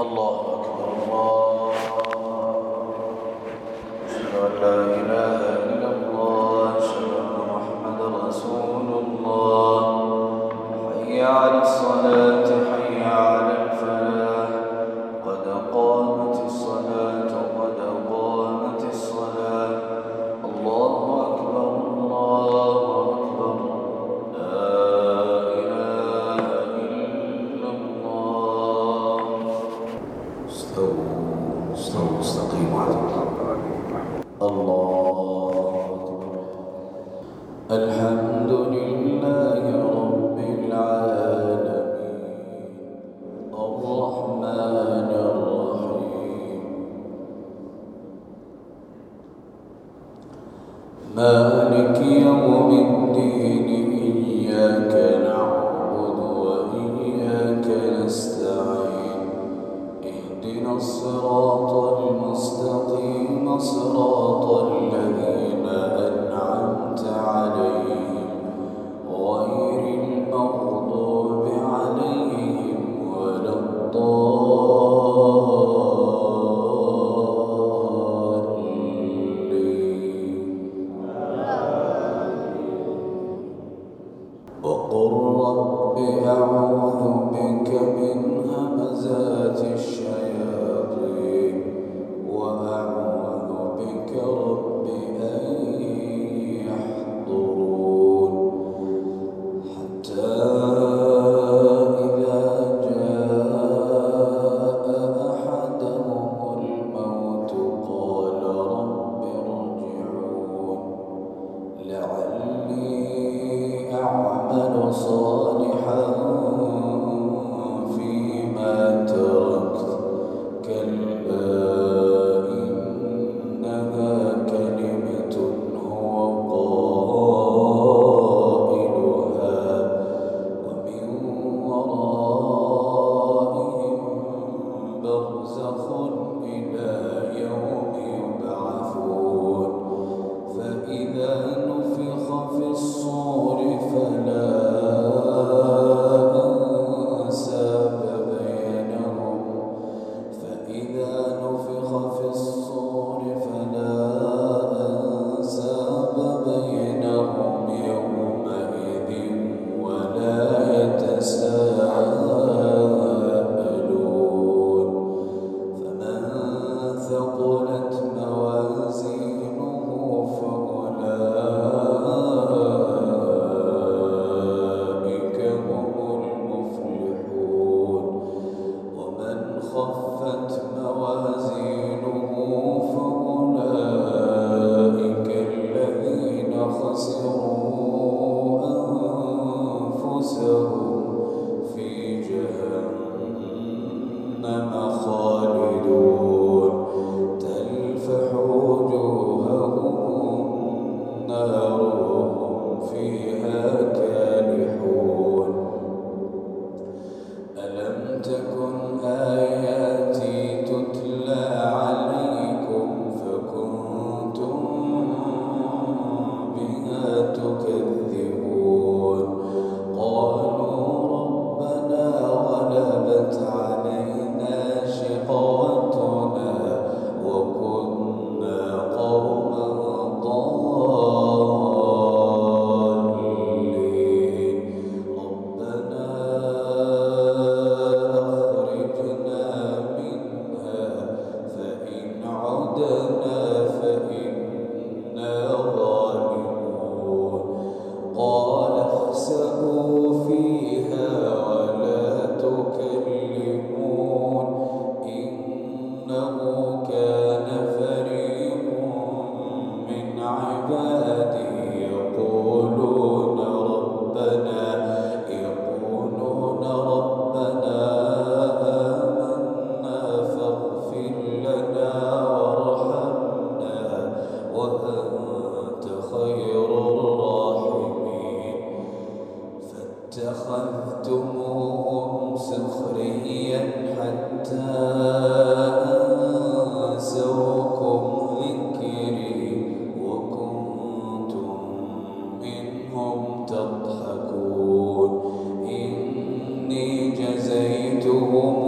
الله. مالك يوم الدين؟ أعمل صالحا como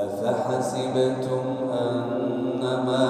أفحسبتم أنما